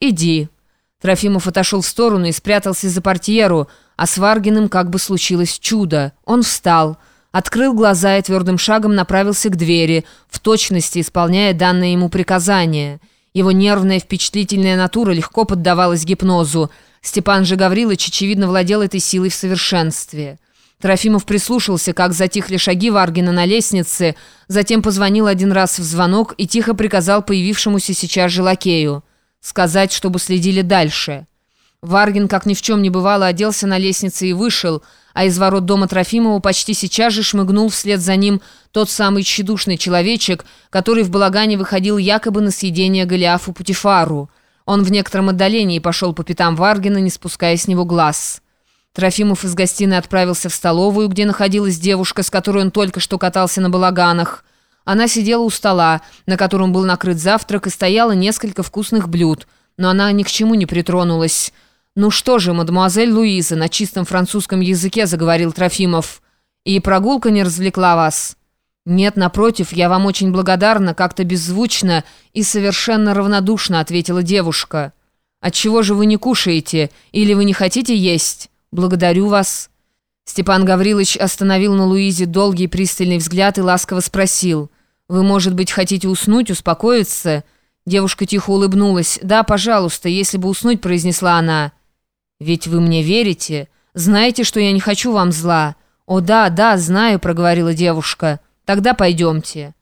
«Иди». Трофимов отошел в сторону и спрятался за портьеру, а с Варгиным как бы случилось чудо. Он встал, открыл глаза и твердым шагом направился к двери, в точности исполняя данное ему приказание. Его нервная впечатлительная натура легко поддавалась гипнозу. Степан же Гаврилович, очевидно, владел этой силой в совершенстве. Трофимов прислушался, как затихли шаги Варгина на лестнице, затем позвонил один раз в звонок и тихо приказал появившемуся сейчас же лакею сказать, чтобы следили дальше. Варгин, как ни в чем не бывало, оделся на лестнице и вышел, а из ворот дома Трофимова почти сейчас же шмыгнул вслед за ним тот самый тщедушный человечек, который в балагане выходил якобы на съедение Голиафу Путифару. Он в некотором отдалении пошел по пятам Варгина, не спуская с него глаз. Трофимов из гостиной отправился в столовую, где находилась девушка, с которой он только что катался на балаганах. Она сидела у стола, на котором был накрыт завтрак, и стояло несколько вкусных блюд, но она ни к чему не притронулась. «Ну что же, мадемуазель Луиза», — на чистом французском языке заговорил Трофимов, «и прогулка не развлекла вас?» «Нет, напротив, я вам очень благодарна, как-то беззвучно и совершенно равнодушно», — ответила девушка. «Отчего же вы не кушаете? Или вы не хотите есть?» «Благодарю вас». Степан Гаврилович остановил на Луизе долгий пристальный взгляд и ласково спросил. «Вы, может быть, хотите уснуть, успокоиться?» Девушка тихо улыбнулась. «Да, пожалуйста, если бы уснуть», — произнесла она. «Ведь вы мне верите? Знаете, что я не хочу вам зла?» «О, да, да, знаю», — проговорила девушка. «Тогда пойдемте».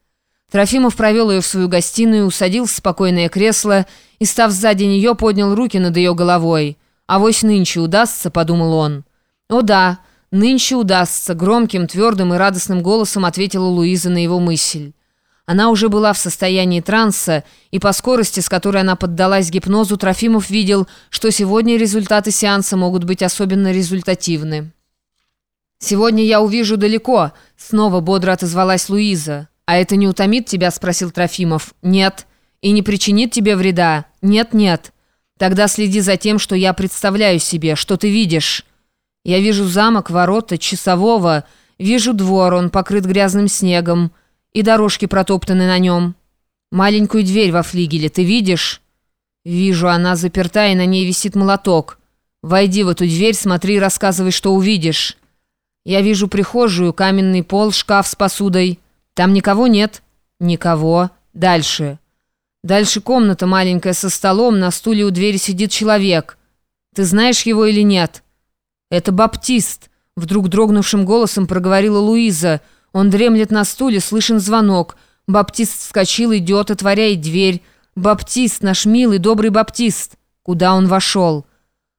Трофимов провел ее в свою гостиную, усадил в спокойное кресло и, став сзади нее, поднял руки над ее головой. «Авось нынче удастся», — подумал он. «О да, нынче удастся», — громким, твердым и радостным голосом ответила Луиза на его мысль. Она уже была в состоянии транса, и по скорости, с которой она поддалась гипнозу, Трофимов видел, что сегодня результаты сеанса могут быть особенно результативны. «Сегодня я увижу далеко», — снова бодро отозвалась Луиза. «А это не утомит тебя?» — спросил Трофимов. «Нет». «И не причинит тебе вреда?» «Нет-нет». «Тогда следи за тем, что я представляю себе, что ты видишь». «Я вижу замок, ворота, часового, вижу двор, он покрыт грязным снегом» и дорожки протоптаны на нем. Маленькую дверь во флигеле ты видишь? Вижу, она заперта, и на ней висит молоток. Войди в эту дверь, смотри и рассказывай, что увидишь. Я вижу прихожую, каменный пол, шкаф с посудой. Там никого нет? Никого. Дальше. Дальше комната маленькая со столом, на стуле у двери сидит человек. Ты знаешь его или нет? Это Баптист, вдруг дрогнувшим голосом проговорила Луиза, — он дремлет на стуле, слышен звонок. Баптист вскочил, идет, отворяет дверь. «Баптист, наш милый, добрый Баптист!» Куда он вошел?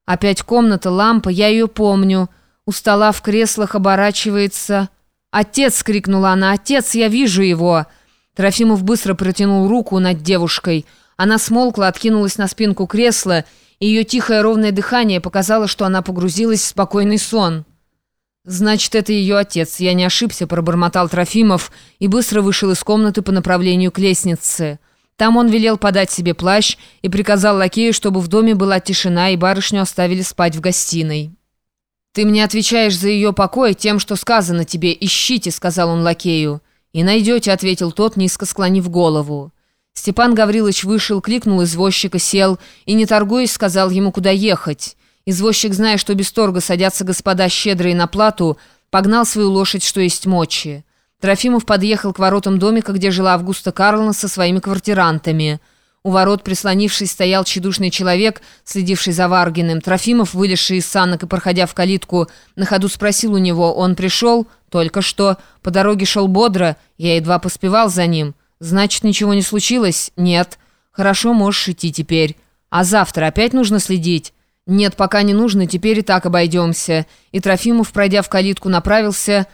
Опять комната, лампа, я ее помню. У стола в креслах оборачивается... «Отец!» — крикнула она. «Отец, я вижу его!» Трофимов быстро протянул руку над девушкой. Она смолкла, откинулась на спинку кресла, и ее тихое ровное дыхание показало, что она погрузилась в спокойный сон. «Значит, это ее отец. Я не ошибся», — пробормотал Трофимов и быстро вышел из комнаты по направлению к лестнице. Там он велел подать себе плащ и приказал лакею, чтобы в доме была тишина и барышню оставили спать в гостиной. «Ты мне отвечаешь за ее покой тем, что сказано тебе. Ищите», — сказал он лакею. «И найдете», — ответил тот, низко склонив голову. Степан Гаврилович вышел, кликнул извозчика, сел и, не торгуясь, сказал ему, куда ехать. Извозчик, зная, что без торга садятся господа щедрые на плату, погнал свою лошадь, что есть мочи. Трофимов подъехал к воротам домика, где жила Августа Карловна со своими квартирантами. У ворот, прислонившись, стоял тщедушный человек, следивший за Варгиным. Трофимов, вылезший из санок и проходя в калитку, на ходу спросил у него, он пришел? Только что. По дороге шел бодро, я едва поспевал за ним. Значит, ничего не случилось? Нет. Хорошо, можешь идти теперь. А завтра опять нужно следить? «Нет, пока не нужно, теперь и так обойдемся». И Трофимов, пройдя в калитку, направился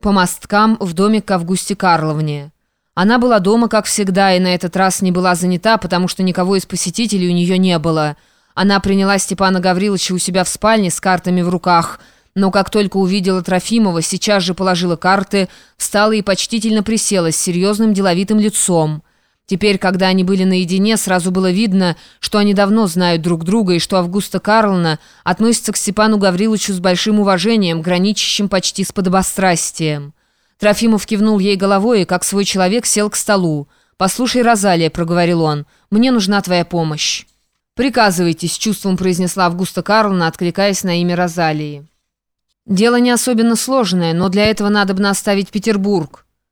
по мосткам в домик к Августе Карловне. Она была дома, как всегда, и на этот раз не была занята, потому что никого из посетителей у нее не было. Она приняла Степана Гавриловича у себя в спальне с картами в руках, но как только увидела Трофимова, сейчас же положила карты, встала и почтительно присела с серьезным деловитым лицом. Теперь, когда они были наедине, сразу было видно, что они давно знают друг друга и что Августа Карловна относится к Степану Гавриловичу с большим уважением, граничащим почти с подобострастием. Трофимов кивнул ей головой и, как свой человек, сел к столу. «Послушай, Розалия», — проговорил он, — «мне нужна твоя помощь». «Приказывайте», — с чувством произнесла Августа Карловна, откликаясь на имя Розалии. «Дело не особенно сложное, но для этого надо бы оставить Петербург».